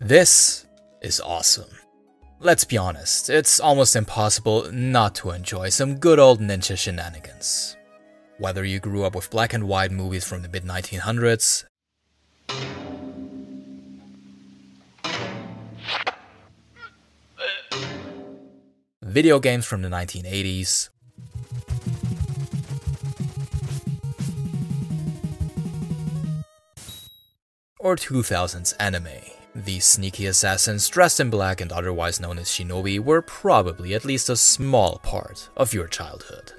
This is awesome. Let's be honest, it's almost impossible not to enjoy some good old ninja shenanigans. Whether you grew up with black and white movies from the mid 1900s, video games from the 1980s, or 2000s anime. These sneaky assassins dressed in black and otherwise known as shinobi were probably at least a small part of your childhood.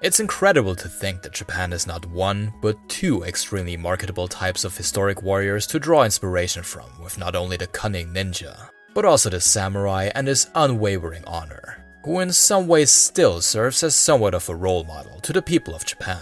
It's incredible to think that Japan has not one, but two extremely marketable types of historic warriors to draw inspiration from, with not only the cunning ninja, but also the samurai and his unwavering honor, who in some ways still serves as somewhat of a role model to the people of Japan.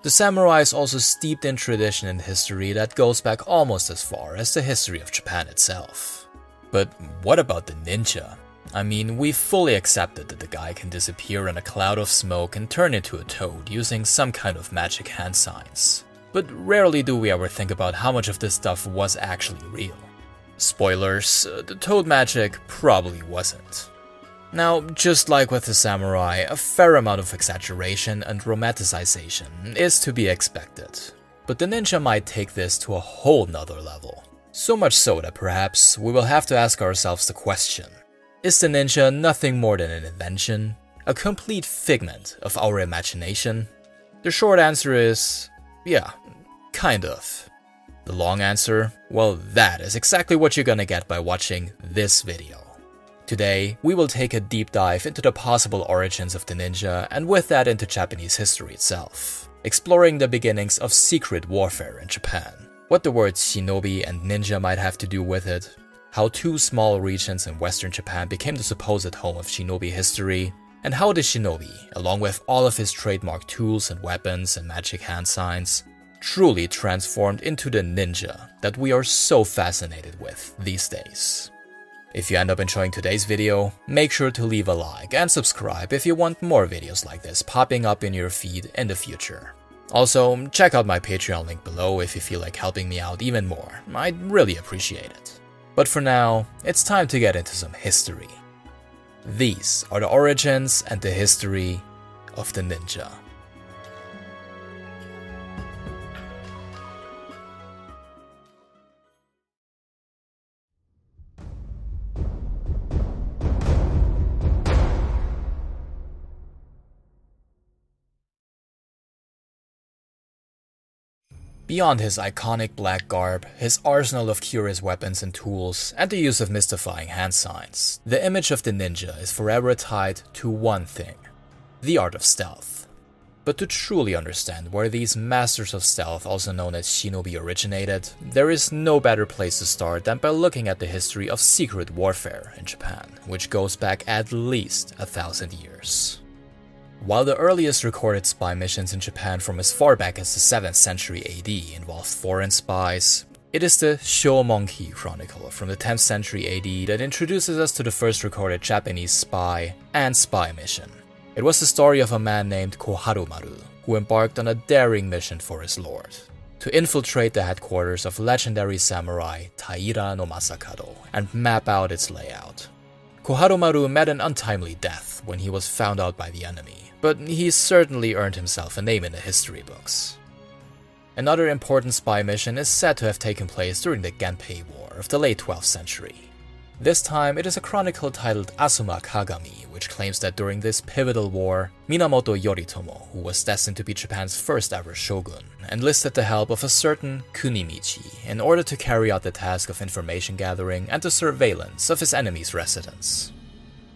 The samurai is also steeped in tradition and history that goes back almost as far as the history of Japan itself. But what about the ninja? I mean, we fully accepted that the guy can disappear in a cloud of smoke and turn into a toad using some kind of magic hand signs. But rarely do we ever think about how much of this stuff was actually real. Spoilers, uh, the toad magic probably wasn't. Now, just like with the samurai, a fair amount of exaggeration and romanticization is to be expected. But the ninja might take this to a whole nother level. So much so that perhaps we will have to ask ourselves the question Is the ninja nothing more than an invention? A complete figment of our imagination? The short answer is yeah, kind of. The long answer? Well, that is exactly what you're gonna get by watching this video. Today, we will take a deep dive into the possible origins of the ninja and with that into Japanese history itself, exploring the beginnings of secret warfare in Japan, what the words shinobi and ninja might have to do with it, how two small regions in western Japan became the supposed home of shinobi history, and how the shinobi, along with all of his trademark tools and weapons and magic hand signs, truly transformed into the ninja that we are so fascinated with these days. If you end up enjoying today's video, make sure to leave a like and subscribe if you want more videos like this popping up in your feed in the future. Also, check out my Patreon link below if you feel like helping me out even more, I'd really appreciate it. But for now, it's time to get into some history. These are the origins and the history of the ninja. Beyond his iconic black garb, his arsenal of curious weapons and tools, and the use of mystifying hand signs, the image of the ninja is forever tied to one thing the art of stealth. But to truly understand where these masters of stealth, also known as shinobi, originated, there is no better place to start than by looking at the history of secret warfare in Japan, which goes back at least a thousand years. While the earliest recorded spy missions in Japan from as far back as the 7th century AD involved foreign spies, it is the Shomonki Chronicle from the 10th century AD that introduces us to the first recorded Japanese spy and spy mission. It was the story of a man named Koharumaru, who embarked on a daring mission for his lord to infiltrate the headquarters of legendary samurai Taira no Masakado and map out its layout. Koharumaru met an untimely death when he was found out by the enemy, but he certainly earned himself a name in the history books. Another important spy mission is said to have taken place during the Genpei War of the late 12th century. This time, it is a chronicle titled Azuma Kagami, which claims that during this pivotal war, Minamoto Yoritomo, who was destined to be Japan's first ever shogun, enlisted the help of a certain Kunimichi in order to carry out the task of information gathering and the surveillance of his enemy's residence.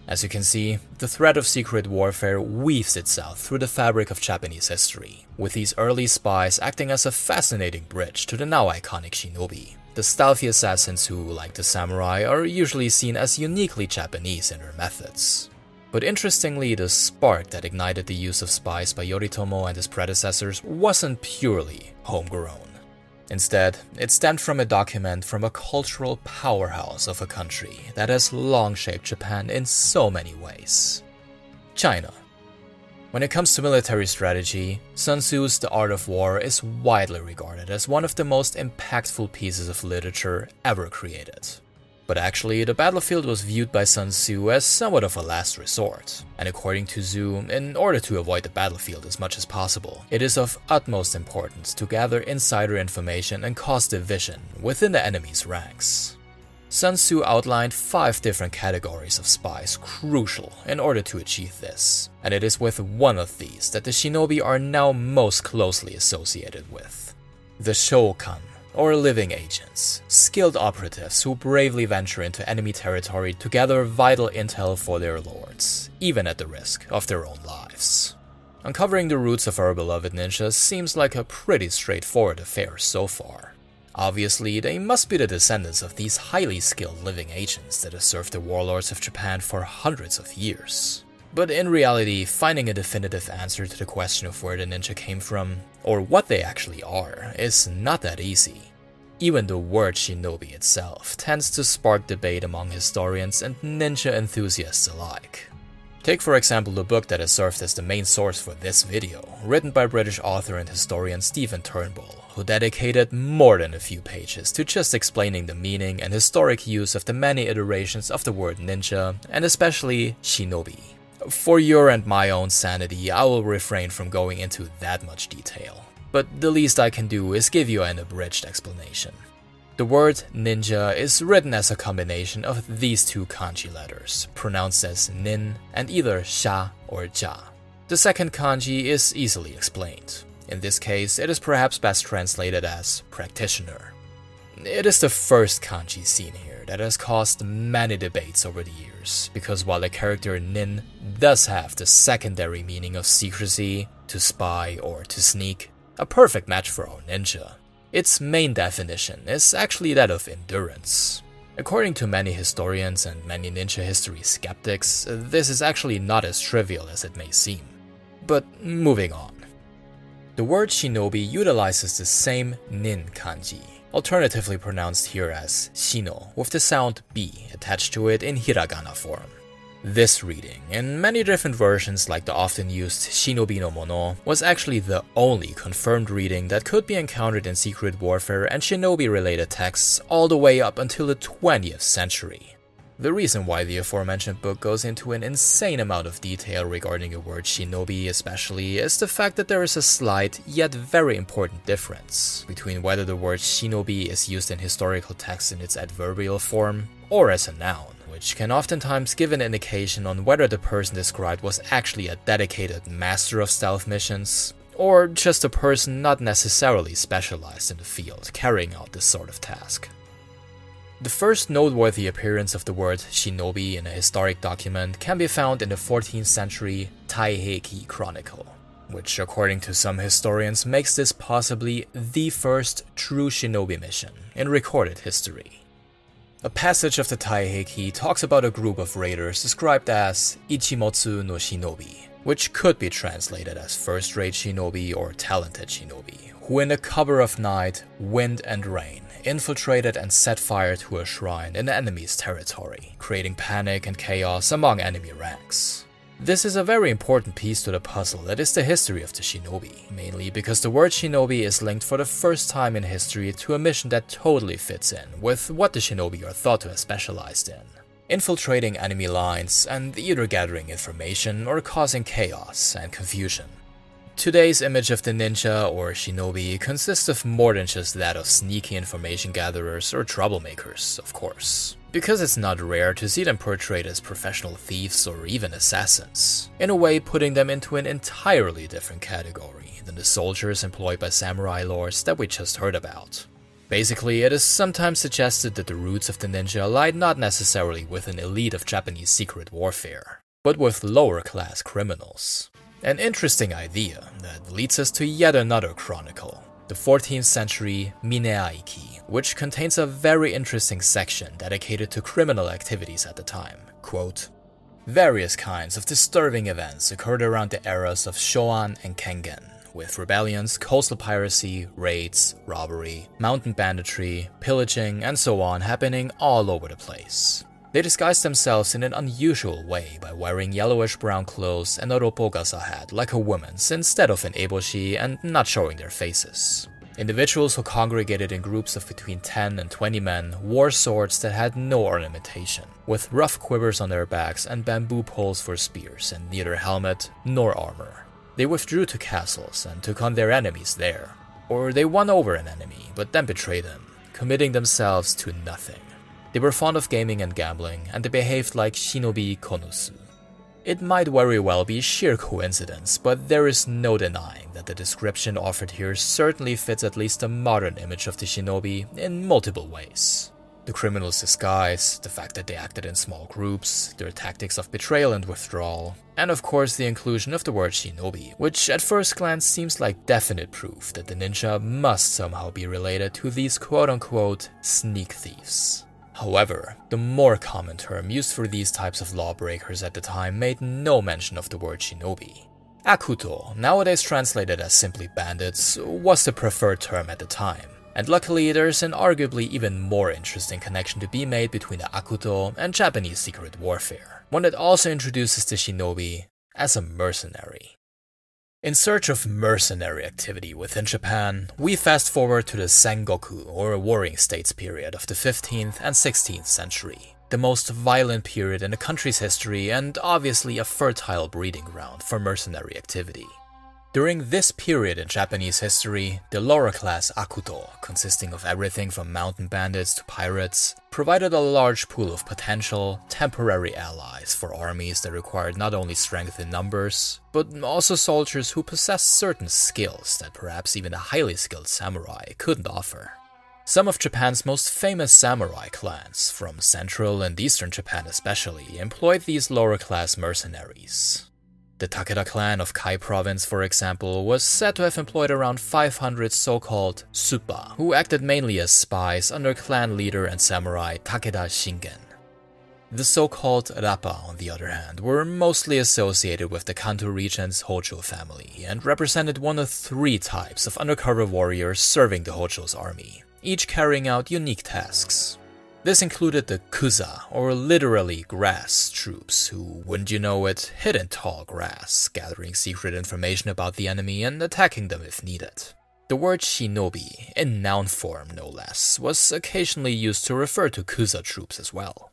As you can see, the thread of secret warfare weaves itself through the fabric of Japanese history, with these early spies acting as a fascinating bridge to the now iconic shinobi, the stealthy assassins who, like the samurai, are usually seen as uniquely Japanese in their methods. But interestingly, the spark that ignited the use of spies by Yoritomo and his predecessors wasn't purely homegrown. Instead, it stemmed from a document from a cultural powerhouse of a country that has long shaped Japan in so many ways China. When it comes to military strategy, Sun Tzu's The Art of War is widely regarded as one of the most impactful pieces of literature ever created. But actually, the battlefield was viewed by Sun Tzu as somewhat of a last resort, and according to Tzu, in order to avoid the battlefield as much as possible, it is of utmost importance to gather insider information and cause division within the enemy's ranks. Sun Tzu outlined five different categories of spies crucial in order to achieve this, and it is with one of these that the shinobi are now most closely associated with. The Shokan, or living agents, skilled operatives who bravely venture into enemy territory to gather vital intel for their lords, even at the risk of their own lives. Uncovering the roots of our beloved ninjas seems like a pretty straightforward affair so far. Obviously, they must be the descendants of these highly skilled living agents that have served the warlords of Japan for hundreds of years. But in reality, finding a definitive answer to the question of where the ninja came from, or what they actually are, is not that easy. Even the word shinobi itself tends to spark debate among historians and ninja enthusiasts alike. Take for example the book that has served as the main source for this video, written by British author and historian Stephen Turnbull, who dedicated more than a few pages to just explaining the meaning and historic use of the many iterations of the word ninja, and especially shinobi. For your and my own sanity, I will refrain from going into that much detail, but the least I can do is give you an abridged explanation. The word ninja is written as a combination of these two kanji letters, pronounced as nin and either sha or ja. The second kanji is easily explained. In this case, it is perhaps best translated as practitioner. It is the first kanji seen here that has caused many debates over the years, because while the character nin does have the secondary meaning of secrecy, to spy, or to sneak, a perfect match for our ninja, its main definition is actually that of endurance. According to many historians and many ninja history skeptics, this is actually not as trivial as it may seem. But moving on. The word shinobi utilizes the same nin kanji, alternatively pronounced here as shino, with the sound B attached to it in hiragana form. This reading, in many different versions like the often used Shinobi no Mono, was actually the only confirmed reading that could be encountered in Secret Warfare and shinobi related texts all the way up until the 20th century. The reason why the aforementioned book goes into an insane amount of detail regarding the word shinobi, especially, is the fact that there is a slight yet very important difference between whether the word shinobi is used in historical texts in its adverbial form or as a noun which can oftentimes give an indication on whether the person described was actually a dedicated master of stealth missions, or just a person not necessarily specialized in the field carrying out this sort of task. The first noteworthy appearance of the word shinobi in a historic document can be found in the 14th century Taiheiki Chronicle, which, according to some historians, makes this possibly the first true shinobi mission in recorded history. A passage of the Taiheiki talks about a group of raiders described as Ichimotsu no Shinobi, which could be translated as first rate shinobi or talented shinobi, who in the cover of night, wind, and rain infiltrated and set fire to a shrine in the enemy's territory, creating panic and chaos among enemy ranks. This is a very important piece to the puzzle that is the history of the shinobi, mainly because the word shinobi is linked for the first time in history to a mission that totally fits in with what the shinobi are thought to have specialized in infiltrating enemy lines and either gathering information or causing chaos and confusion. Today's image of the ninja or shinobi consists of more than just that of sneaky information gatherers or troublemakers, of course because it's not rare to see them portrayed as professional thieves or even assassins, in a way putting them into an entirely different category than the soldiers employed by samurai lords that we just heard about. Basically, it is sometimes suggested that the roots of the ninja lie not necessarily with an elite of Japanese secret warfare, but with lower class criminals. An interesting idea that leads us to yet another chronicle, the 14th century Mineaiki, which contains a very interesting section dedicated to criminal activities at the time. Quote, Various kinds of disturbing events occurred around the eras of Shoan and Kengen, with rebellions, coastal piracy, raids, robbery, mountain banditry, pillaging, and so on happening all over the place. They disguised themselves in an unusual way by wearing yellowish brown clothes and a ropogasa hat like a woman's instead of an eboshi and not showing their faces. Individuals who congregated in groups of between 10 and 20 men wore swords that had no ornamentation, with rough quivers on their backs and bamboo poles for spears, and neither helmet nor armor. They withdrew to castles and took on their enemies there, or they won over an enemy but then betrayed them, committing themselves to nothing. They were fond of gaming and gambling, and they behaved like shinobi konosu. It might very well be sheer coincidence, but there is no denying that the description offered here certainly fits at least a modern image of the shinobi in multiple ways. The criminal's disguise, the fact that they acted in small groups, their tactics of betrayal and withdrawal, and of course the inclusion of the word shinobi, which at first glance seems like definite proof that the ninja must somehow be related to these quote unquote sneak thieves. However, the more common term used for these types of lawbreakers at the time made no mention of the word shinobi. Akuto, nowadays translated as simply bandits, was the preferred term at the time. And luckily, there's an arguably even more interesting connection to be made between the Akuto and Japanese secret warfare, one that also introduces the shinobi as a mercenary. In search of mercenary activity within Japan, we fast forward to the Sengoku, or Warring States period of the 15th and 16th century, the most violent period in the country's history and obviously a fertile breeding ground for mercenary activity. During this period in Japanese history, the lower class Akuto, consisting of everything from mountain bandits to pirates, provided a large pool of potential, temporary allies for armies that required not only strength in numbers, but also soldiers who possessed certain skills that perhaps even a highly skilled samurai couldn't offer. Some of Japan's most famous samurai clans, from central and eastern Japan especially, employed these lower class mercenaries. The Takeda clan of Kai province, for example, was said to have employed around 500 so called Supa, who acted mainly as spies under clan leader and samurai Takeda Shingen. The so called Rappa, on the other hand, were mostly associated with the Kanto region's Hojo family and represented one of three types of undercover warriors serving the Hojo's army, each carrying out unique tasks. This included the Kusa, or literally grass troops, who, wouldn't you know it, hid in tall grass, gathering secret information about the enemy and attacking them if needed. The word shinobi, in noun form no less, was occasionally used to refer to Kusa troops as well.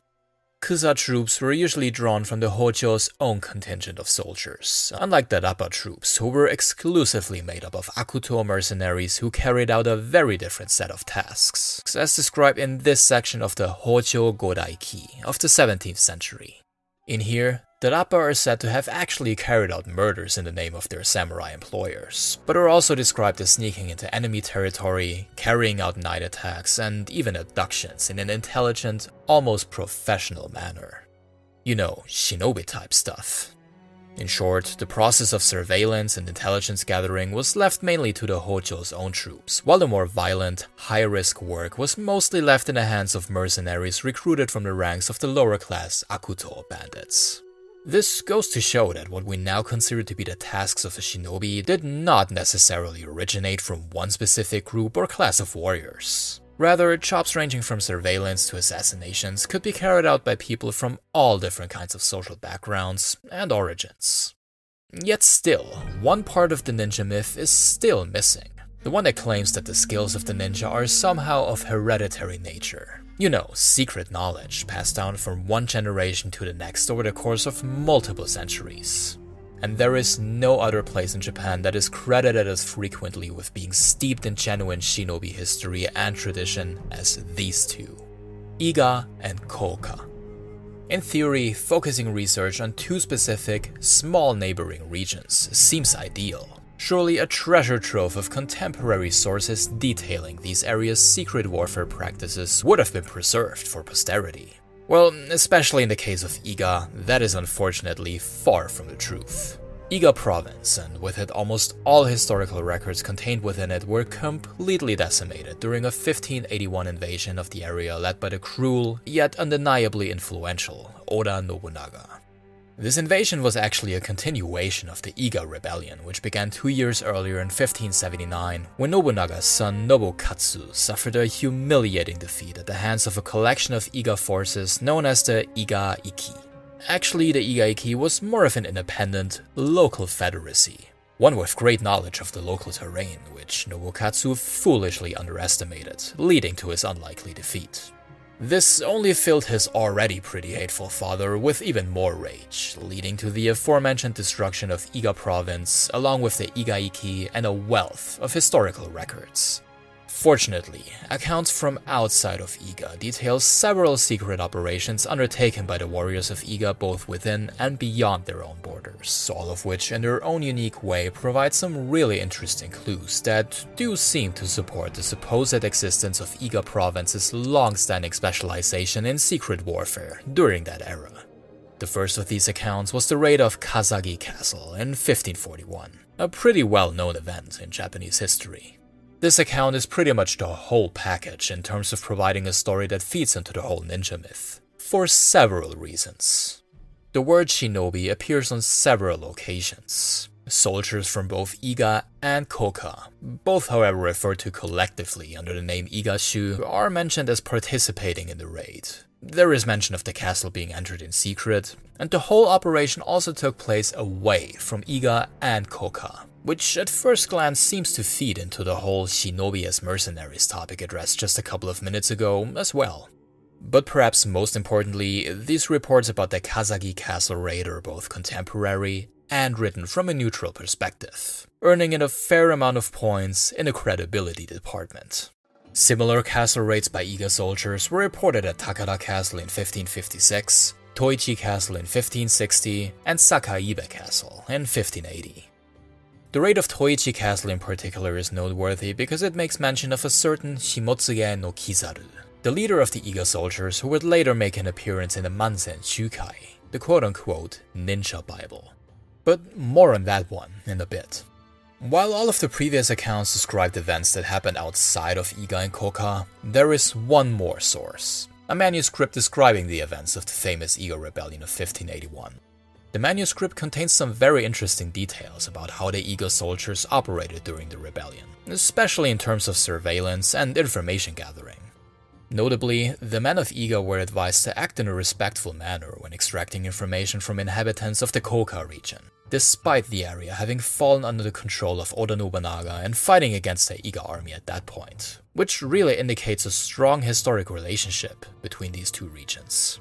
Kusa troops were usually drawn from the Hojo's own contingent of soldiers, unlike the Rappa troops, who were exclusively made up of Akuto mercenaries who carried out a very different set of tasks, as described in this section of the Hojo Godaiki of the 17th century. In here, the Rappa are said to have actually carried out murders in the name of their samurai employers, but are also described as sneaking into enemy territory, carrying out night attacks, and even abductions in an intelligent, almost professional manner. You know, shinobi type stuff. In short, the process of surveillance and intelligence gathering was left mainly to the Hojo's own troops, while the more violent, high risk work was mostly left in the hands of mercenaries recruited from the ranks of the lower class Akuto bandits. This goes to show that what we now consider to be the tasks of a shinobi did not necessarily originate from one specific group or class of warriors. Rather, jobs ranging from surveillance to assassinations could be carried out by people from all different kinds of social backgrounds and origins. Yet still, one part of the ninja myth is still missing. The one that claims that the skills of the ninja are somehow of hereditary nature. You know, secret knowledge passed down from one generation to the next over the course of multiple centuries. And there is no other place in Japan that is credited as frequently with being steeped in genuine shinobi history and tradition as these two Iga and Koka. In theory, focusing research on two specific, small neighboring regions seems ideal. Surely a treasure trove of contemporary sources detailing these areas' secret warfare practices would have been preserved for posterity. Well, especially in the case of Iga, that is unfortunately far from the truth. Iga province, and with it almost all historical records contained within it, were completely decimated during a 1581 invasion of the area led by the cruel, yet undeniably influential, Oda Nobunaga. This invasion was actually a continuation of the Iga Rebellion, which began two years earlier in 1579, when Nobunaga's son Nobukatsu suffered a humiliating defeat at the hands of a collection of Iga forces known as the Iga Ikki. Actually, the Iga Ikki was more of an independent, local federacy, one with great knowledge of the local terrain, which Nobukatsu foolishly underestimated, leading to his unlikely defeat. This only filled his already pretty hateful father with even more rage, leading to the aforementioned destruction of Iga province, along with the Iga Ikki and a wealth of historical records. Fortunately, accounts from outside of Iga detail several secret operations undertaken by the warriors of Iga both within and beyond their own borders, all of which in their own unique way provide some really interesting clues that do seem to support the supposed existence of Iga province's long-standing specialization in secret warfare during that era. The first of these accounts was the raid of Kasagi Castle in 1541, a pretty well-known event in Japanese history. This account is pretty much the whole package in terms of providing a story that feeds into the whole ninja myth, for several reasons. The word shinobi appears on several occasions. Soldiers from both Iga and Koka, both however referred to collectively under the name Igashu, are mentioned as participating in the raid. There is mention of the castle being entered in secret, and the whole operation also took place away from Iga and Koka, which at first glance seems to feed into the whole shinobi as mercenaries topic addressed just a couple of minutes ago as well. But perhaps most importantly, these reports about the Kasagi Castle raid are both contemporary and written from a neutral perspective, earning it a fair amount of points in the credibility department. Similar castle raids by Iga soldiers were reported at Takada Castle in 1556, Toichi Castle in 1560, and Sakaibe Castle in 1580. The raid of Toichi Castle in particular is noteworthy because it makes mention of a certain Shimotsuge no Kizaru, the leader of the Iga soldiers who would later make an appearance in the Bansen Shukai, the quote-unquote ninja bible. But more on that one in a bit. While all of the previous accounts described events that happened outside of Iga and Koka, there is one more source, a manuscript describing the events of the famous Iga rebellion of 1581. The manuscript contains some very interesting details about how the Iga soldiers operated during the rebellion, especially in terms of surveillance and information gathering. Notably, the men of Iga were advised to act in a respectful manner when extracting information from inhabitants of the Koka region, despite the area having fallen under the control of Oda Nobunaga and fighting against the Iga army at that point, which really indicates a strong historic relationship between these two regions.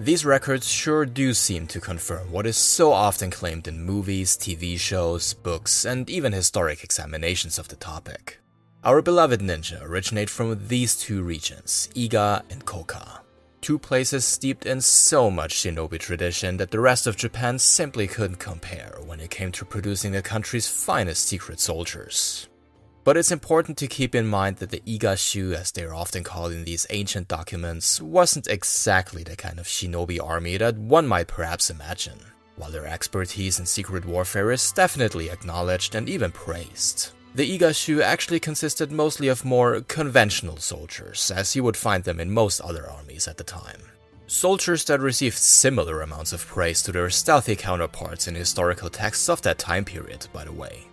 These records sure do seem to confirm what is so often claimed in movies, TV shows, books, and even historic examinations of the topic. Our beloved ninja originate from these two regions, Iga and Koka. Two places steeped in so much shinobi tradition that the rest of Japan simply couldn't compare when it came to producing the country's finest secret soldiers. But it's important to keep in mind that the Igashu, as they're often called in these ancient documents, wasn't exactly the kind of shinobi army that one might perhaps imagine, while their expertise in secret warfare is definitely acknowledged and even praised. The Igashu actually consisted mostly of more conventional soldiers, as you would find them in most other armies at the time. Soldiers that received similar amounts of praise to their stealthy counterparts in historical texts of that time period, by the way.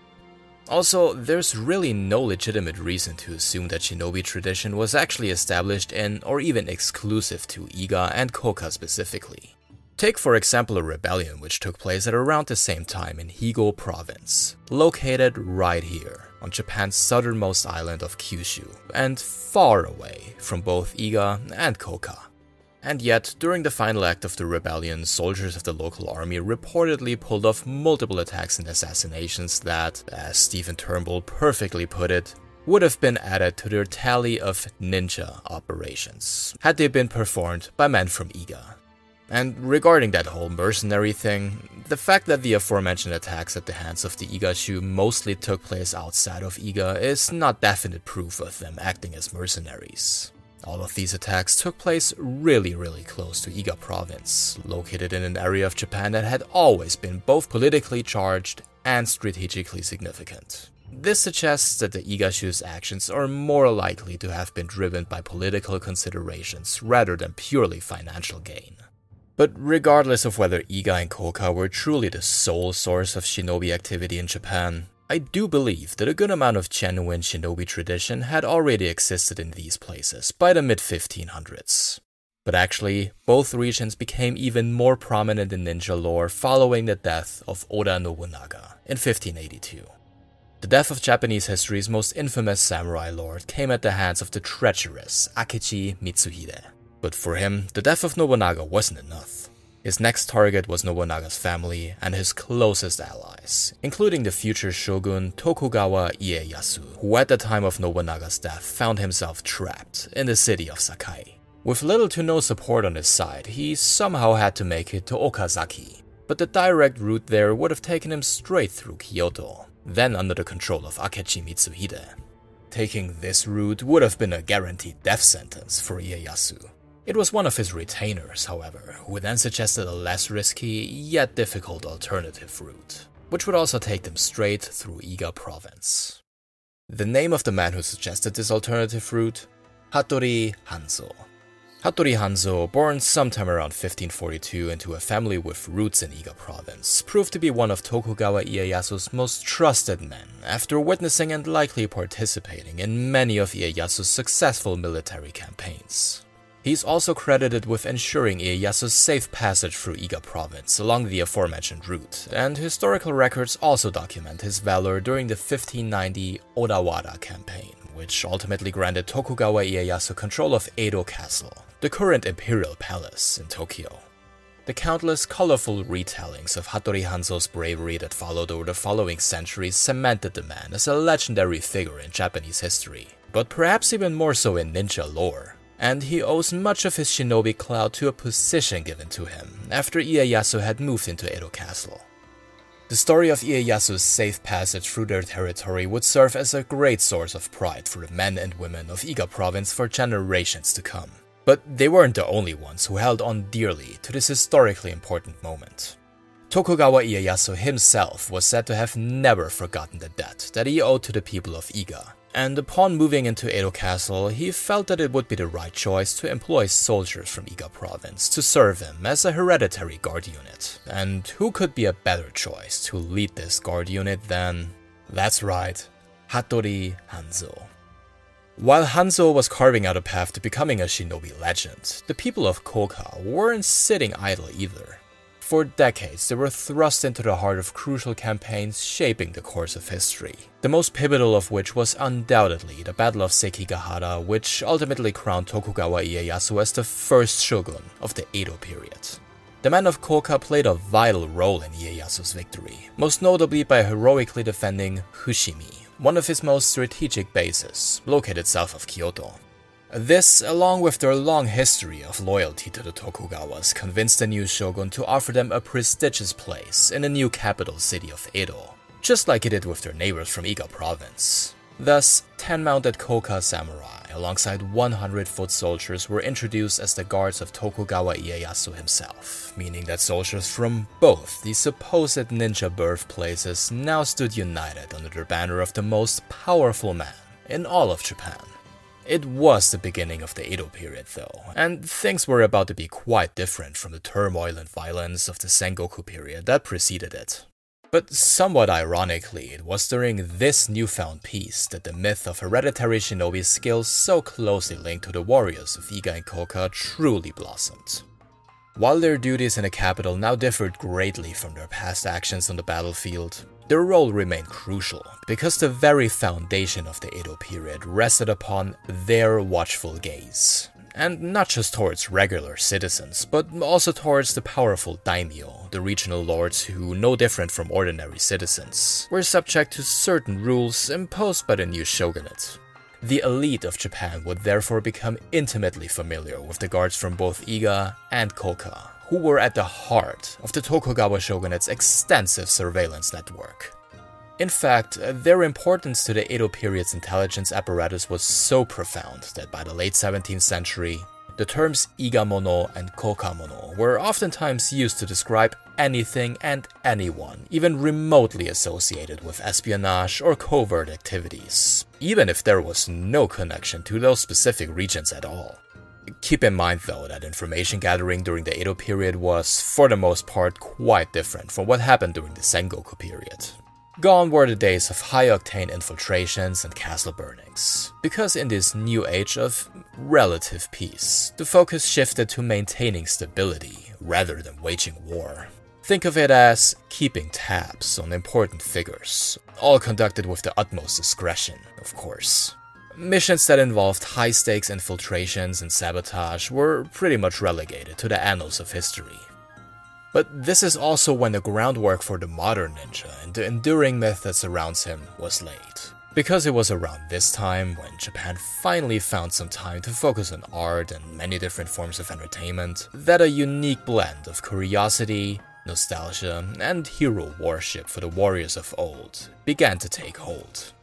Also, there's really no legitimate reason to assume that shinobi tradition was actually established in or even exclusive to Iga and Koka specifically. Take for example a rebellion which took place at around the same time in Higo province, located right here on Japan's southernmost island of Kyushu, and far away from both Iga and Koka. And yet, during the final act of the rebellion, soldiers of the local army reportedly pulled off multiple attacks and assassinations that, as Stephen Turnbull perfectly put it, would have been added to their tally of ninja operations, had they been performed by men from Iga. And regarding that whole mercenary thing, the fact that the aforementioned attacks at the hands of the Igashu mostly took place outside of Iga is not definite proof of them acting as mercenaries. All of these attacks took place really, really close to Iga province, located in an area of Japan that had always been both politically charged and strategically significant. This suggests that the Igashu's actions are more likely to have been driven by political considerations rather than purely financial gain. But regardless of whether Iga and Koka were truly the sole source of shinobi activity in Japan, I do believe that a good amount of genuine shinobi tradition had already existed in these places by the mid 1500s. But actually, both regions became even more prominent in ninja lore following the death of Oda Nobunaga in 1582. The death of Japanese history's most infamous samurai lord came at the hands of the treacherous Akechi Mitsuhide. But for him, the death of Nobunaga wasn't enough. His next target was Nobunaga's family and his closest allies, including the future shogun Tokugawa Ieyasu, who at the time of Nobunaga's death found himself trapped in the city of Sakai. With little to no support on his side, he somehow had to make it to Okazaki, but the direct route there would have taken him straight through Kyoto, then under the control of Akechi Mitsuhide. Taking this route would have been a guaranteed death sentence for Ieyasu, it was one of his retainers, however, who then suggested a less risky, yet difficult alternative route, which would also take them straight through Iga province. The name of the man who suggested this alternative route? Hattori Hanzo. Hattori Hanzo, born sometime around 1542 into a family with roots in Iga province, proved to be one of Tokugawa Ieyasu's most trusted men after witnessing and likely participating in many of Ieyasu's successful military campaigns. He's also credited with ensuring Ieyasu's safe passage through Iga province along the aforementioned route, and historical records also document his valor during the 1590 Odawara campaign, which ultimately granted Tokugawa Ieyasu control of Edo Castle, the current imperial palace in Tokyo. The countless colorful retellings of Hattori Hanzo's bravery that followed over the following centuries cemented the man as a legendary figure in Japanese history, but perhaps even more so in ninja lore and he owes much of his shinobi clout to a position given to him after Ieyasu had moved into Edo Castle. The story of Ieyasu's safe passage through their territory would serve as a great source of pride for the men and women of Iga province for generations to come. But they weren't the only ones who held on dearly to this historically important moment. Tokugawa Ieyasu himself was said to have never forgotten the debt that he owed to the people of Iga, and upon moving into Edo Castle, he felt that it would be the right choice to employ soldiers from Iga province to serve him as a hereditary guard unit. And who could be a better choice to lead this guard unit than, that's right, Hattori Hanzo. While Hanzo was carving out a path to becoming a shinobi legend, the people of Koka weren't sitting idle either. For decades, they were thrust into the heart of crucial campaigns shaping the course of history, the most pivotal of which was undoubtedly the Battle of Sekigahara, which ultimately crowned Tokugawa Ieyasu as the first shogun of the Edo period. The men of Koka played a vital role in Ieyasu's victory, most notably by heroically defending Fushimi, one of his most strategic bases, located south of Kyoto. This, along with their long history of loyalty to the Tokugawas, convinced the new shogun to offer them a prestigious place in the new capital city of Edo, just like it did with their neighbors from Iga province. Thus, 10 mounted Koka samurai alongside 100 foot soldiers were introduced as the guards of Tokugawa Ieyasu himself, meaning that soldiers from both the supposed ninja birthplaces now stood united under the banner of the most powerful man in all of Japan. It was the beginning of the Edo period, though, and things were about to be quite different from the turmoil and violence of the Sengoku period that preceded it. But somewhat ironically, it was during this newfound peace that the myth of hereditary shinobi skills so closely linked to the warriors of Iga and Koka truly blossomed. While their duties in the capital now differed greatly from their past actions on the battlefield, their role remained crucial because the very foundation of the Edo period rested upon their watchful gaze. And not just towards regular citizens, but also towards the powerful daimyo, the regional lords who, no different from ordinary citizens, were subject to certain rules imposed by the new shogunate. The elite of Japan would therefore become intimately familiar with the guards from both Iga and Koka, who were at the heart of the Tokugawa shogunate's extensive surveillance network. In fact, their importance to the Edo period's intelligence apparatus was so profound that by the late 17th century, the terms Igamono and Kokamono were oftentimes used to describe anything and anyone, even remotely associated with espionage or covert activities, even if there was no connection to those specific regions at all. Keep in mind, though, that information gathering during the Edo period was, for the most part, quite different from what happened during the Sengoku period. Gone were the days of high octane infiltrations and castle burnings, because in this new age of relative peace, the focus shifted to maintaining stability rather than waging war. Think of it as keeping tabs on important figures, all conducted with the utmost discretion, of course. Missions that involved high stakes infiltrations and sabotage were pretty much relegated to the annals of history. But this is also when the groundwork for the modern ninja and the enduring myth that surrounds him was laid. Because it was around this time when Japan finally found some time to focus on art and many different forms of entertainment, that a unique blend of curiosity, nostalgia, and hero worship for the warriors of old began to take hold.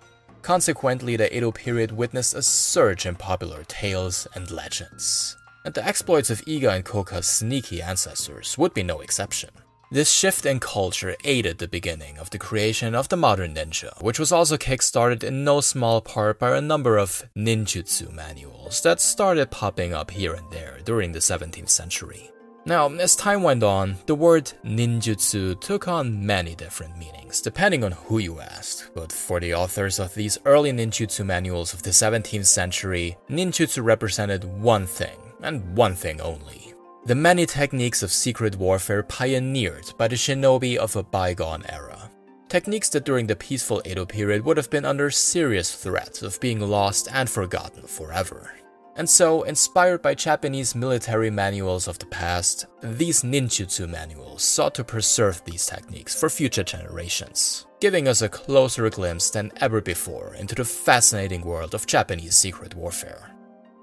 Consequently, the Edo period witnessed a surge in popular tales and legends and the exploits of Iga and Koka's sneaky ancestors would be no exception. This shift in culture aided the beginning of the creation of the modern ninja, which was also kickstarted in no small part by a number of ninjutsu manuals that started popping up here and there during the 17th century. Now, as time went on, the word ninjutsu took on many different meanings, depending on who you asked. But for the authors of these early ninjutsu manuals of the 17th century, ninjutsu represented one thing and one thing only. The many techniques of secret warfare pioneered by the shinobi of a bygone era. Techniques that during the peaceful Edo period would have been under serious threat of being lost and forgotten forever. And so, inspired by Japanese military manuals of the past, these ninjutsu manuals sought to preserve these techniques for future generations, giving us a closer glimpse than ever before into the fascinating world of Japanese secret warfare.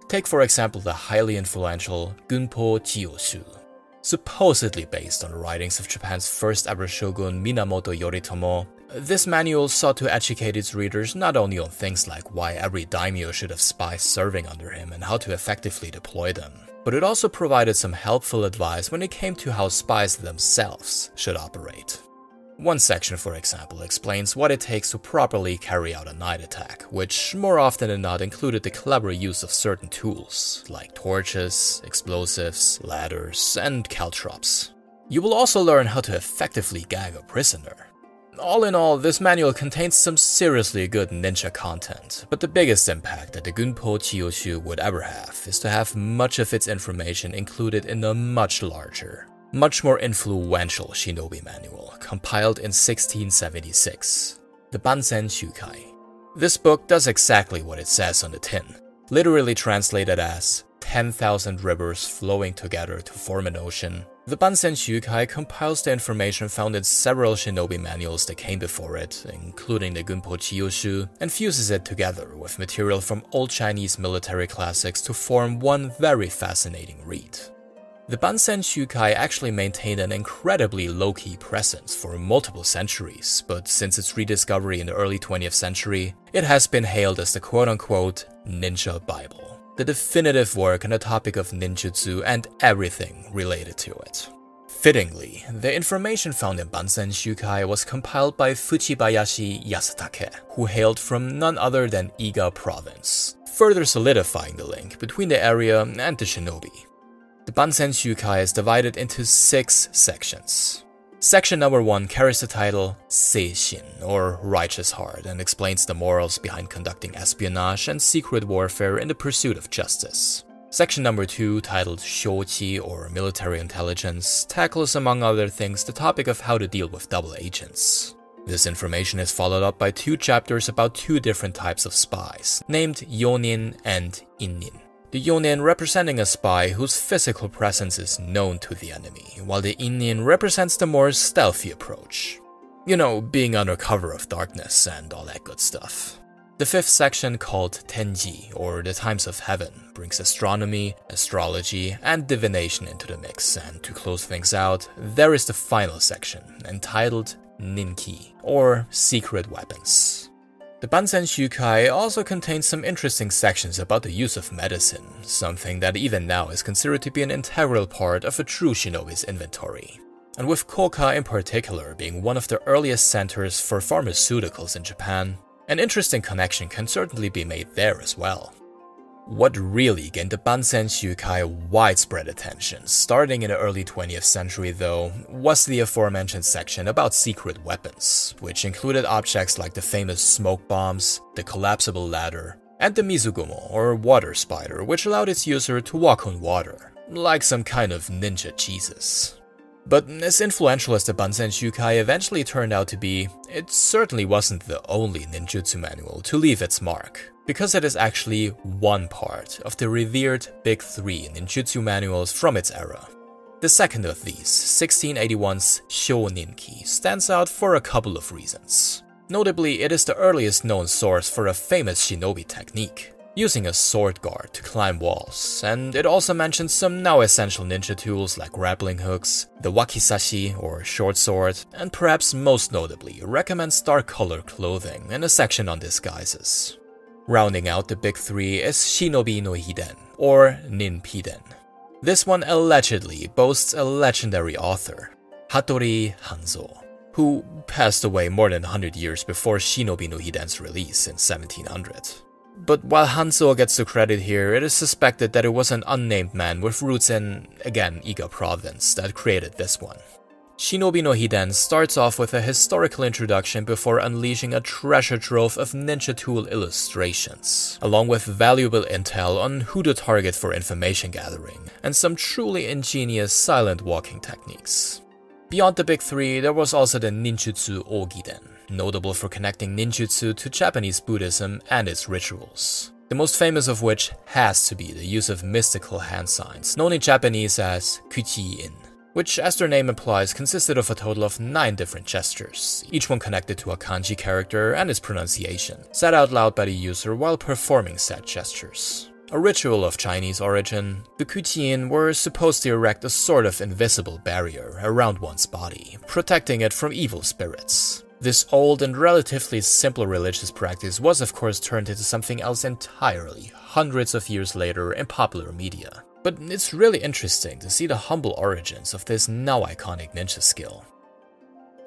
Take, for example, the highly influential Gunpo Jiyoshu, supposedly based on the writings of Japan's first ever shogun Minamoto Yoritomo. This manual sought to educate its readers not only on things like why every daimyo should have spies serving under him and how to effectively deploy them, but it also provided some helpful advice when it came to how spies themselves should operate. One section, for example, explains what it takes to properly carry out a night attack, which more often than not included the clever use of certain tools, like torches, explosives, ladders, and caltrops. You will also learn how to effectively gag a prisoner. All in all, this manual contains some seriously good ninja content, but the biggest impact that the Gunpo Jiyoshu would ever have is to have much of its information included in a much larger, much more influential shinobi manual, compiled in 1676, the Bansen Shukai. This book does exactly what it says on the tin, literally translated as 10,000 rivers flowing together to form an ocean. The Bansen Shukai compiles the information found in several shinobi manuals that came before it, including the Gunpo Jiyoshu, and fuses it together with material from old Chinese military classics to form one very fascinating read. The Bansen Shukai actually maintained an incredibly low-key presence for multiple centuries, but since its rediscovery in the early 20th century, it has been hailed as the quote-unquote Ninja Bible, the definitive work on the topic of ninjutsu and everything related to it. Fittingly, the information found in Bansen Shukai was compiled by Fujibayashi Yasutake, who hailed from none other than Iga province, further solidifying the link between the area and the shinobi. The Bansen Shukai is divided into six sections. Section number one carries the title Seishin, or Righteous Heart, and explains the morals behind conducting espionage and secret warfare in the pursuit of justice. Section number two, titled Shochi, or Military Intelligence, tackles, among other things, the topic of how to deal with double agents. This information is followed up by two chapters about two different types of spies, named Yonin and Innin the Yonin representing a spy whose physical presence is known to the enemy, while the Innin represents the more stealthy approach. You know, being under cover of darkness and all that good stuff. The fifth section, called Tenji, or the Times of Heaven, brings astronomy, astrology, and divination into the mix, and to close things out, there is the final section, entitled Ninki, or Secret Weapons. The Bansen Shukai also contains some interesting sections about the use of medicine, something that even now is considered to be an integral part of a true shinobi's inventory. And with Koka in particular being one of the earliest centers for pharmaceuticals in Japan, an interesting connection can certainly be made there as well. What really gained the Bansen Shukai widespread attention, starting in the early 20th century though, was the aforementioned section about secret weapons, which included objects like the famous smoke bombs, the collapsible ladder, and the Mizugumo, or water spider, which allowed its user to walk on water, like some kind of ninja Jesus. But as influential as the Bansen Shukai eventually turned out to be, it certainly wasn't the only ninjutsu manual to leave its mark, because it is actually one part of the revered Big Three ninjutsu manuals from its era. The second of these, 1681's Shoninki, stands out for a couple of reasons. Notably, it is the earliest known source for a famous shinobi technique, using a sword guard to climb walls, and it also mentions some now essential ninja tools like grappling hooks, the wakizashi or short sword, and perhaps most notably recommends dark color clothing in a section on disguises. Rounding out the big three is Shinobi no Hiden, or Ninpiden. This one allegedly boasts a legendary author, Hattori Hanzo who passed away more than 100 years before Shinobi no Hiden's release in 1700. But while Hanzo gets the credit here, it is suspected that it was an unnamed man with roots in, again, Iga province that created this one. Shinobi no Hiden starts off with a historical introduction before unleashing a treasure trove of ninja tool illustrations, along with valuable intel on who to target for information gathering, and some truly ingenious silent walking techniques. Beyond the big three, there was also the Ninjutsu Ogiden, notable for connecting ninjutsu to Japanese Buddhism and its rituals. The most famous of which has to be the use of mystical hand signs, known in Japanese as Kuji-in, which, as their name implies, consisted of a total of nine different gestures, each one connected to a kanji character and its pronunciation, said out loud by the user while performing said gestures. A ritual of Chinese origin, the Kuji-in were supposed to erect a sort of invisible barrier around one's body, protecting it from evil spirits. This old and relatively simple religious practice was, of course, turned into something else entirely, hundreds of years later, in popular media. But it's really interesting to see the humble origins of this now iconic ninja skill.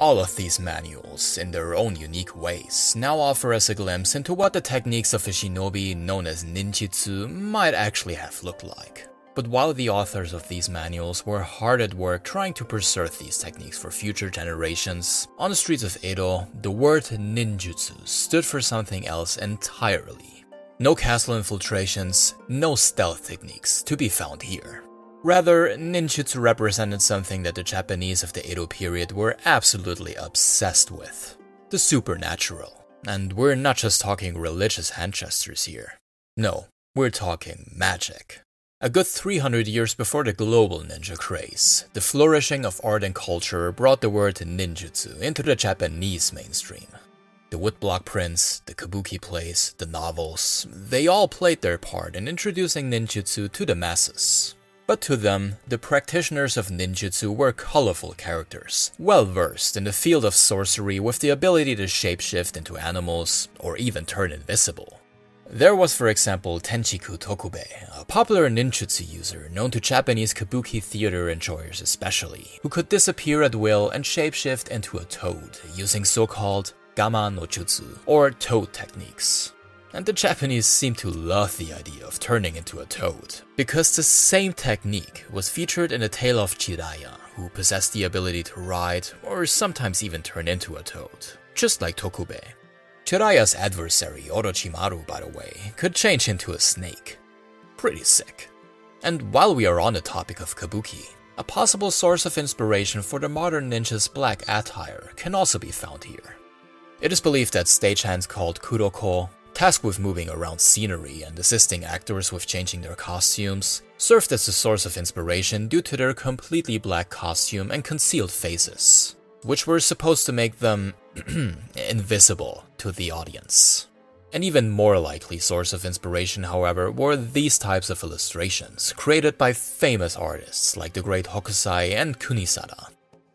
All of these manuals, in their own unique ways, now offer us a glimpse into what the techniques of a shinobi known as ninjutsu might actually have looked like. But while the authors of these manuals were hard at work trying to preserve these techniques for future generations, on the streets of Edo, the word ninjutsu stood for something else entirely. No castle infiltrations, no stealth techniques to be found here. Rather, ninjutsu represented something that the Japanese of the Edo period were absolutely obsessed with the supernatural. And we're not just talking religious hand gestures here. No, we're talking magic. A good 300 years before the global ninja craze, the flourishing of art and culture brought the word ninjutsu into the Japanese mainstream. The woodblock prints, the kabuki plays, the novels, they all played their part in introducing ninjutsu to the masses. But to them, the practitioners of ninjutsu were colorful characters, well versed in the field of sorcery with the ability to shapeshift into animals or even turn invisible. There was, for example, Tenjiku Tokube, a popular ninjutsu user known to Japanese kabuki theater enjoyers especially, who could disappear at will and shapeshift into a toad using so called Gama no Jutsu, or toad techniques and the Japanese seem to love the idea of turning into a toad, because the same technique was featured in the tale of Jiraiya, who possessed the ability to ride, or sometimes even turn into a toad, just like Tokube. Jiraiya's adversary, Orochimaru, by the way, could change into a snake. Pretty sick. And while we are on the topic of kabuki, a possible source of inspiration for the modern ninja's black attire can also be found here. It is believed that stagehands called kuroko tasked with moving around scenery and assisting actors with changing their costumes, served as a source of inspiration due to their completely black costume and concealed faces, which were supposed to make them invisible to the audience. An even more likely source of inspiration, however, were these types of illustrations, created by famous artists like the great Hokusai and Kunisada.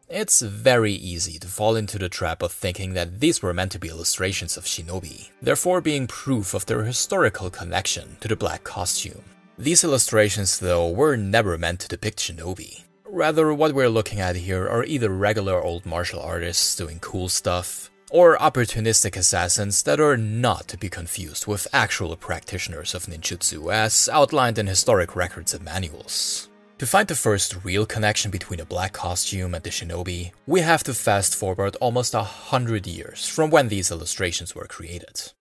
It's very easy to fall into the trap of thinking that these were meant to be illustrations of shinobi, therefore being proof of their historical connection to the black costume. These illustrations, though, were never meant to depict shinobi. Rather, what we're looking at here are either regular old martial artists doing cool stuff, or opportunistic assassins that are not to be confused with actual practitioners of ninjutsu as outlined in historic records and manuals. To find the first real connection between a black costume and the shinobi, we have to fast forward almost a hundred years from when these illustrations were created.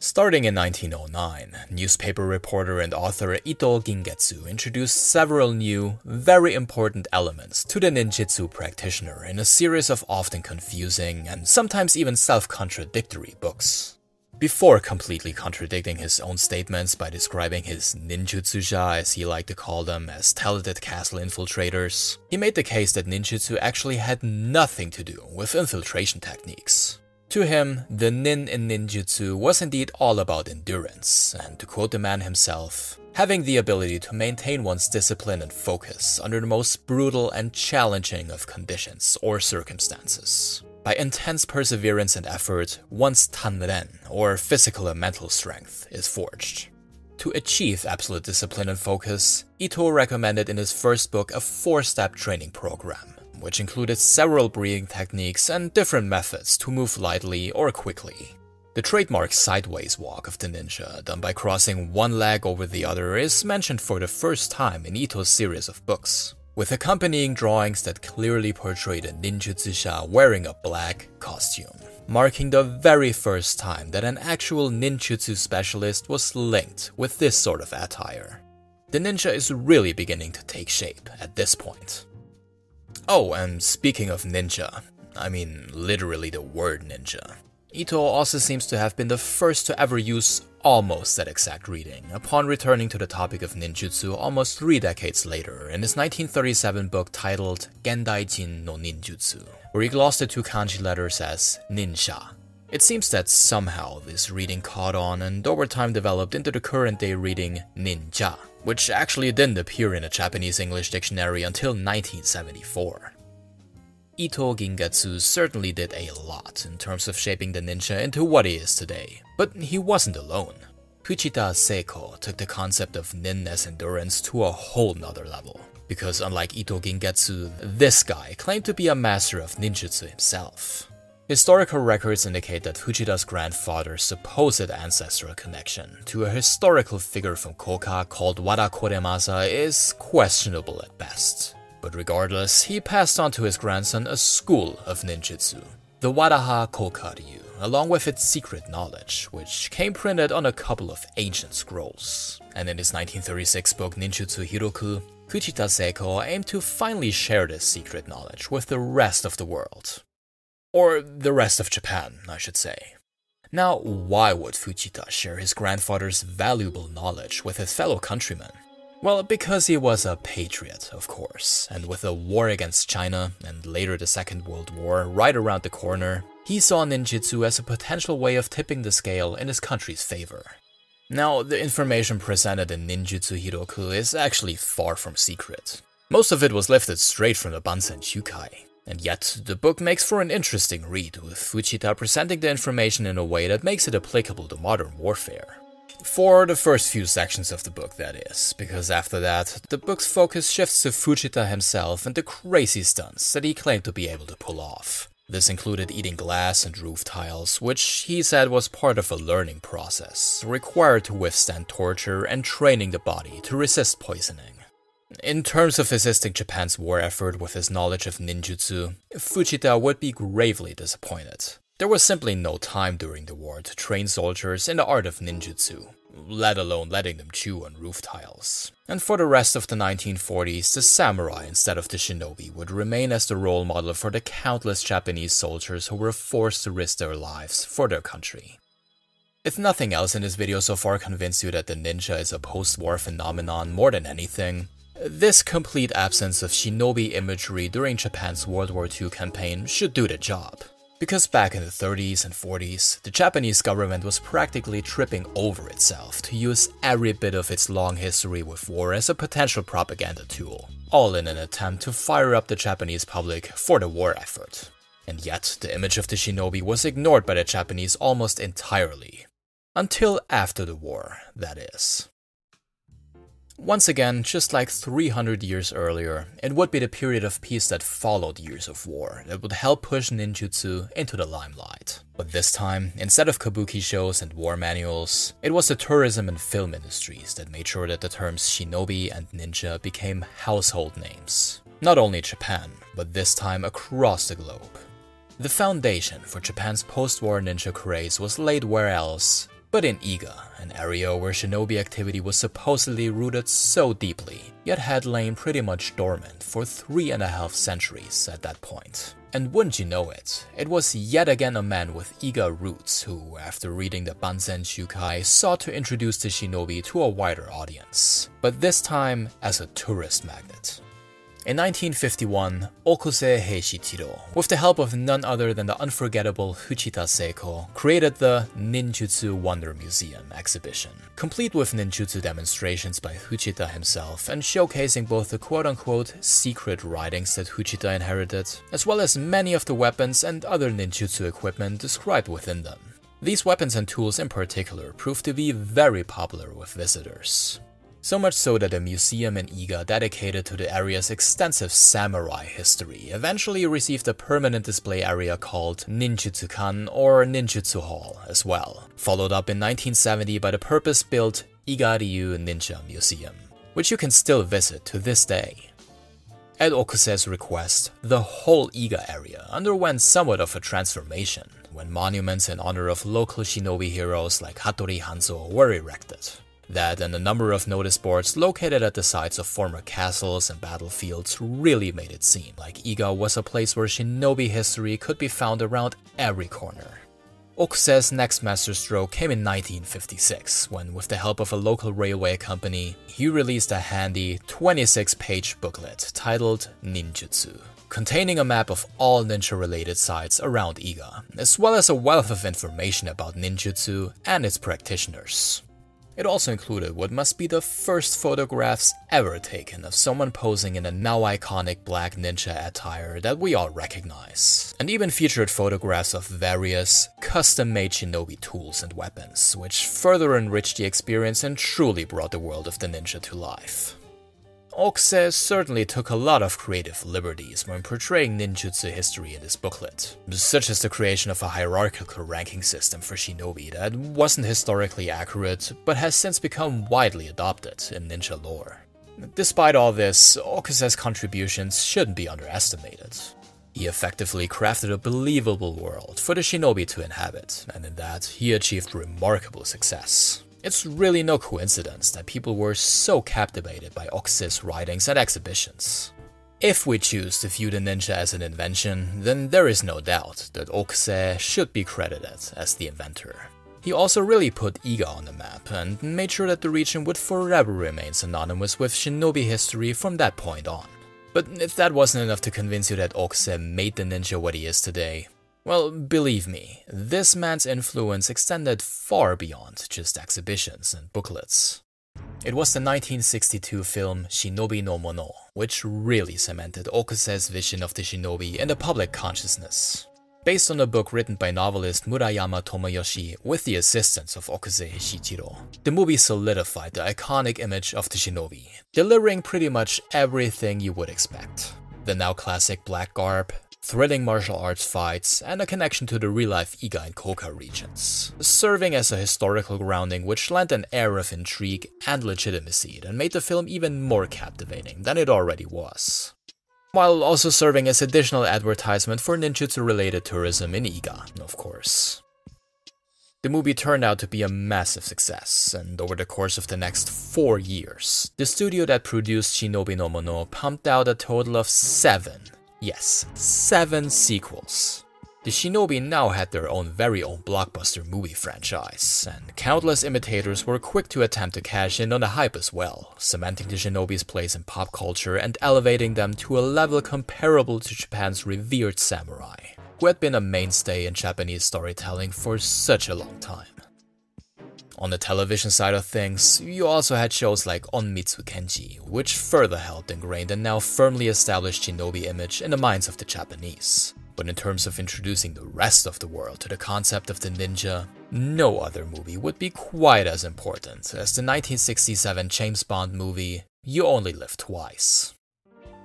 Starting in 1909, newspaper reporter and author Ito Gingetsu introduced several new, very important elements to the ninjutsu practitioner in a series of often confusing and sometimes even self-contradictory books. Before completely contradicting his own statements by describing his ninjutsuja, as he liked to call them, as talented castle infiltrators, he made the case that ninjutsu actually had nothing to do with infiltration techniques. To him, the nin in ninjutsu was indeed all about endurance, and to quote the man himself, having the ability to maintain one's discipline and focus under the most brutal and challenging of conditions or circumstances. By intense perseverance and effort, one's tanren, or physical and mental strength, is forged. To achieve absolute discipline and focus, Ito recommended in his first book a four step training program which included several breathing techniques and different methods to move lightly or quickly. The trademark sideways walk of the ninja, done by crossing one leg over the other, is mentioned for the first time in Ito's series of books, with accompanying drawings that clearly portray the ninjutsusha wearing a black costume, marking the very first time that an actual ninjutsu specialist was linked with this sort of attire. The ninja is really beginning to take shape at this point. Oh, and speaking of ninja, I mean literally the word ninja. Ito also seems to have been the first to ever use almost that exact reading upon returning to the topic of ninjutsu almost three decades later in his 1937 book titled Gendaijin no Ninjutsu, where he glossed the two kanji letters as ninja. It seems that somehow this reading caught on and over time developed into the current day reading ninja, which actually didn't appear in a Japanese English dictionary until 1974. Ito Gingetsu certainly did a lot in terms of shaping the ninja into what he is today, but he wasn't alone. Fujita Seiko took the concept of nin as endurance to a whole nother level, because unlike Ito Gingetsu, this guy claimed to be a master of ninjutsu himself. Historical records indicate that Fujita's grandfather's supposed ancestral connection to a historical figure from Koka called Wada Koremasa is questionable at best. But regardless, he passed on to his grandson a school of ninjutsu, the Wadaha Kokaryu, along with its secret knowledge, which came printed on a couple of ancient scrolls. And in his 1936 book Ninjutsu Hiroku, Fujita Seiko aimed to finally share this secret knowledge with the rest of the world. Or the rest of Japan, I should say. Now, why would Fujita share his grandfather's valuable knowledge with his fellow countrymen? Well, because he was a patriot, of course, and with the war against China and later the Second World War right around the corner, he saw ninjutsu as a potential way of tipping the scale in his country's favor. Now, the information presented in Ninjutsu Hiroku is actually far from secret. Most of it was lifted straight from the Bansen Shukai, and yet, the book makes for an interesting read, with Fujita presenting the information in a way that makes it applicable to modern warfare. For the first few sections of the book, that is, because after that, the book's focus shifts to Fujita himself and the crazy stunts that he claimed to be able to pull off. This included eating glass and roof tiles, which he said was part of a learning process, required to withstand torture and training the body to resist poisoning. In terms of assisting Japan's war effort with his knowledge of ninjutsu, Fujita would be gravely disappointed. There was simply no time during the war to train soldiers in the art of ninjutsu, let alone letting them chew on roof tiles. And for the rest of the 1940s, the samurai instead of the shinobi would remain as the role model for the countless Japanese soldiers who were forced to risk their lives for their country. If nothing else in this video so far convinced you that the ninja is a post-war phenomenon more than anything, this complete absence of shinobi imagery during Japan's World War II campaign should do the job. Because back in the 30s and 40s, the Japanese government was practically tripping over itself to use every bit of its long history with war as a potential propaganda tool, all in an attempt to fire up the Japanese public for the war effort. And yet, the image of the shinobi was ignored by the Japanese almost entirely. Until after the war, that is. Once again, just like 300 years earlier, it would be the period of peace that followed years of war that would help push ninjutsu into the limelight. But this time, instead of kabuki shows and war manuals, it was the tourism and film industries that made sure that the terms shinobi and ninja became household names. Not only Japan, but this time across the globe. The foundation for Japan's post-war ninja craze was laid where else but in Iga, an area where shinobi activity was supposedly rooted so deeply, yet had lain pretty much dormant for three and a half centuries at that point. And wouldn't you know it, it was yet again a man with Iga roots who, after reading the Bansen Shukai, sought to introduce the shinobi to a wider audience, but this time as a tourist magnet. In 1951, Okuse Heishichiro, with the help of none other than the unforgettable Fujita Seiko, created the Ninjutsu Wonder Museum exhibition, complete with ninjutsu demonstrations by Fujita himself and showcasing both the quote-unquote secret writings that Fujita inherited, as well as many of the weapons and other ninjutsu equipment described within them. These weapons and tools in particular proved to be very popular with visitors. So much so that a museum in Iga dedicated to the area's extensive samurai history eventually received a permanent display area called Ninjutsukan or Ninjutsu Hall as well, followed up in 1970 by the purpose-built Iga-ryu Ninja Museum, which you can still visit to this day. At Okuse's request, the whole Iga area underwent somewhat of a transformation when monuments in honor of local shinobi heroes like Hattori Hanzo were erected. That and a number of notice boards located at the sites of former castles and battlefields really made it seem like Iga was a place where shinobi history could be found around every corner. Okuse's next masterstroke came in 1956, when with the help of a local railway company, he released a handy 26-page booklet titled Ninjutsu, containing a map of all ninja-related sites around Iga, as well as a wealth of information about ninjutsu and its practitioners. It also included what must be the first photographs ever taken of someone posing in a now iconic black ninja attire that we all recognize, and even featured photographs of various custom-made shinobi tools and weapons, which further enriched the experience and truly brought the world of the ninja to life. Okuse certainly took a lot of creative liberties when portraying ninjutsu history in this booklet, such as the creation of a hierarchical ranking system for shinobi that wasn't historically accurate but has since become widely adopted in ninja lore. Despite all this, Okuse's contributions shouldn't be underestimated. He effectively crafted a believable world for the shinobi to inhabit, and in that, he achieved remarkable success. It's really no coincidence that people were so captivated by Okuse's writings at exhibitions. If we choose to view the ninja as an invention, then there is no doubt that Okuse should be credited as the inventor. He also really put Iga on the map and made sure that the region would forever remain synonymous with shinobi history from that point on. But if that wasn't enough to convince you that Okuse made the ninja what he is today, well, believe me, this man's influence extended far beyond just exhibitions and booklets. It was the 1962 film Shinobi no Mono, which really cemented Okuse's vision of the shinobi in the public consciousness. Based on a book written by novelist Murayama Tomoyoshi with the assistance of Okuse Shichiro, the movie solidified the iconic image of the shinobi, delivering pretty much everything you would expect. The now classic black garb, thrilling martial arts fights, and a connection to the real-life Iga and Koka regions, serving as a historical grounding which lent an air of intrigue and legitimacy that made the film even more captivating than it already was. While also serving as additional advertisement for ninjutsu-related tourism in Iga, of course. The movie turned out to be a massive success, and over the course of the next four years, the studio that produced Shinobi no Mono pumped out a total of seven Yes, seven sequels. The Shinobi now had their own very own blockbuster movie franchise, and countless imitators were quick to attempt to cash in on the hype as well, cementing the Shinobi's place in pop culture and elevating them to a level comparable to Japan's revered samurai, who had been a mainstay in Japanese storytelling for such a long time. On the television side of things, you also had shows like Onmitsu Kenshi, which further helped ingrain the now firmly established shinobi image in the minds of the Japanese. But in terms of introducing the rest of the world to the concept of the ninja, no other movie would be quite as important as the 1967 James Bond movie You Only Live Twice.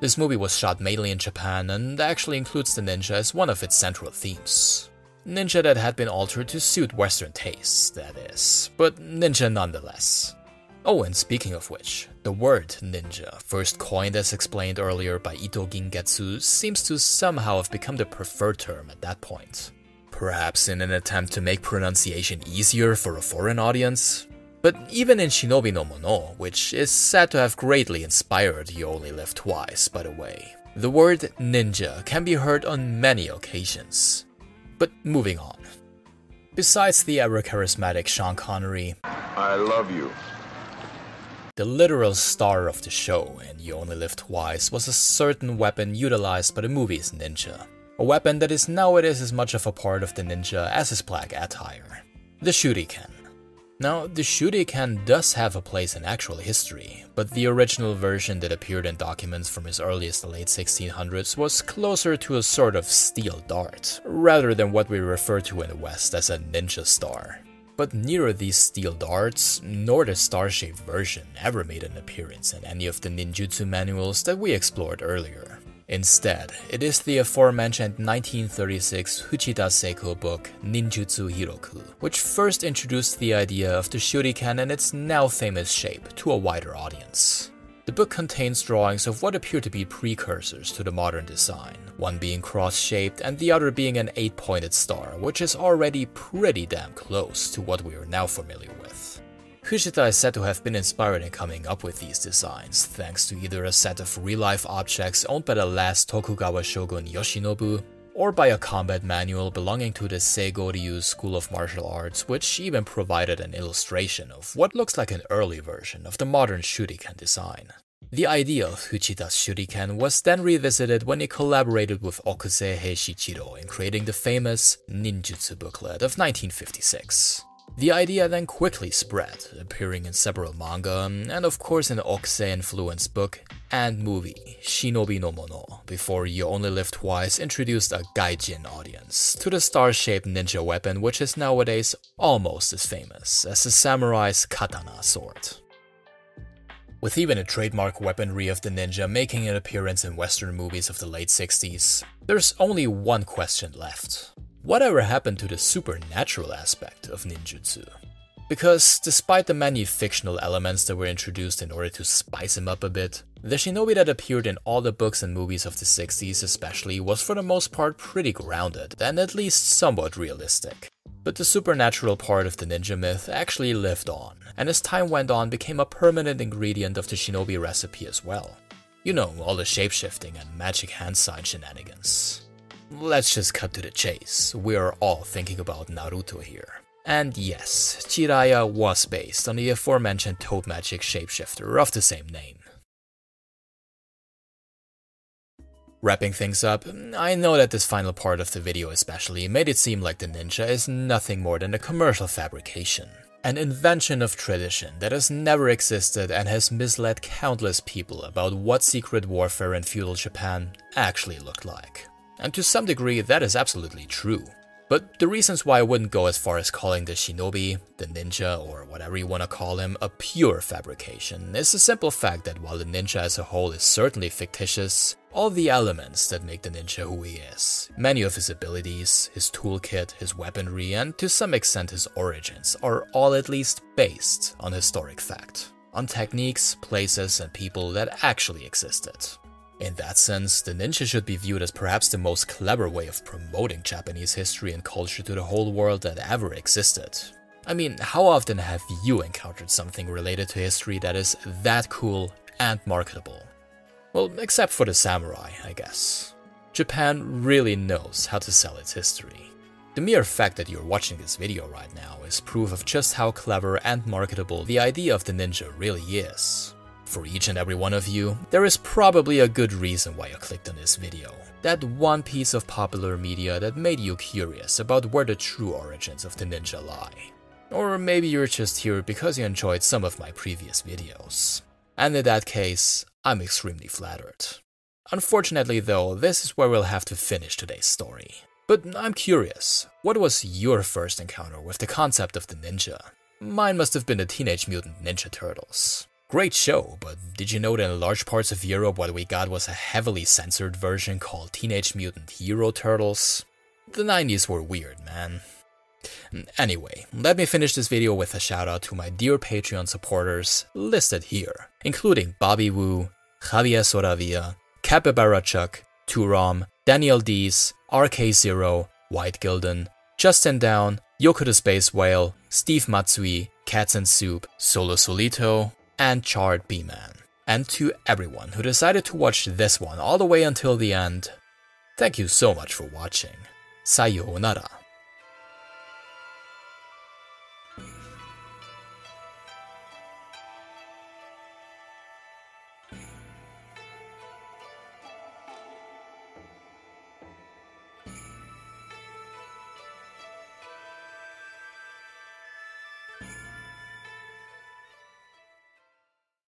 This movie was shot mainly in Japan and actually includes the ninja as one of its central themes. Ninja that had been altered to suit Western tastes, that is, but ninja nonetheless. Oh, and speaking of which, the word ninja, first coined as explained earlier by Ito Gingetsu, seems to somehow have become the preferred term at that point. Perhaps in an attempt to make pronunciation easier for a foreign audience? But even in Shinobi no Mono, which is said to have greatly inspired You Only Live Twice, by the way, the word ninja can be heard on many occasions. But moving on. Besides the ever charismatic Sean Connery, I love you. The literal star of the show and You Only Live Twice was a certain weapon utilized by the movie's ninja. A weapon that is nowadays as much of a part of the ninja as his black attire. The Shuriken. Now, the Shuriken does have a place in actual history, but the original version that appeared in documents from as early as the late 1600s was closer to a sort of steel dart, rather than what we refer to in the West as a ninja star. But neither these steel darts nor the star-shaped version ever made an appearance in any of the ninjutsu manuals that we explored earlier. Instead, it is the aforementioned 1936 Fujita Seiko book Ninjutsu Hiroku, which first introduced the idea of the shuriken in its now famous shape to a wider audience. The book contains drawings of what appear to be precursors to the modern design, one being cross shaped and the other being an eight pointed star, which is already pretty damn close to what we are now familiar with. Fujita is said to have been inspired in coming up with these designs, thanks to either a set of real life objects owned by the last Tokugawa shogun Yoshinobu, or by a combat manual belonging to the Seigoryu School of Martial Arts, which even provided an illustration of what looks like an early version of the modern shuriken design. The idea of Fujita's shuriken was then revisited when he collaborated with Okuse Heishichiro in creating the famous Ninjutsu booklet of 1956. The idea then quickly spread, appearing in several manga, and of course in the Okuse influenced book and movie Shinobi no Mono, before You Only Live Twice introduced a gaijin audience to the star-shaped ninja weapon which is nowadays almost as famous as the samurai's katana sword. With even a trademark weaponry of the ninja making an appearance in western movies of the late 60s, there's only one question left. Whatever happened to the supernatural aspect of ninjutsu? Because despite the many fictional elements that were introduced in order to spice him up a bit, the shinobi that appeared in all the books and movies of the 60s especially was for the most part pretty grounded and at least somewhat realistic. But the supernatural part of the ninja myth actually lived on, and as time went on became a permanent ingredient of the shinobi recipe as well. You know, all the shapeshifting and magic hand sign shenanigans. Let's just cut to the chase. We are all thinking about Naruto here. And yes, Jiraiya was based on the aforementioned toad magic shapeshifter of the same name. Wrapping things up, I know that this final part of the video especially made it seem like the ninja is nothing more than a commercial fabrication. An invention of tradition that has never existed and has misled countless people about what secret warfare in feudal Japan actually looked like. And to some degree, that is absolutely true. But the reasons why I wouldn't go as far as calling the shinobi, the ninja, or whatever you want to call him, a pure fabrication is the simple fact that while the ninja as a whole is certainly fictitious, all the elements that make the ninja who he is, many of his abilities, his toolkit, his weaponry, and to some extent his origins, are all at least based on historic fact, on techniques, places, and people that actually existed. In that sense, the ninja should be viewed as perhaps the most clever way of promoting Japanese history and culture to the whole world that ever existed. I mean, how often have you encountered something related to history that is that cool and marketable? Well, except for the samurai, I guess. Japan really knows how to sell its history. The mere fact that you're watching this video right now is proof of just how clever and marketable the idea of the ninja really is. For each and every one of you, there is probably a good reason why you clicked on this video. That one piece of popular media that made you curious about where the true origins of the ninja lie. Or maybe you're just here because you enjoyed some of my previous videos. And in that case, I'm extremely flattered. Unfortunately, though, this is where we'll have to finish today's story. But I'm curious, what was your first encounter with the concept of the ninja? Mine must have been the Teenage Mutant Ninja Turtles. Great show, but did you know that in large parts of Europe what we got was a heavily censored version called Teenage Mutant Hero Turtles? The 90s were weird, man. Anyway, let me finish this video with a shout out to my dear Patreon supporters listed here, including Bobby Wu, Javier Soravia, Capybara Chuck, Turam, Daniel Dees, RK0, White Gilden, Justin Down, Yoko the Space Whale, Steve Matsui, Cats and Soup, Solo Solito, and Chard B-Man. And to everyone who decided to watch this one all the way until the end, thank you so much for watching. Sayonara.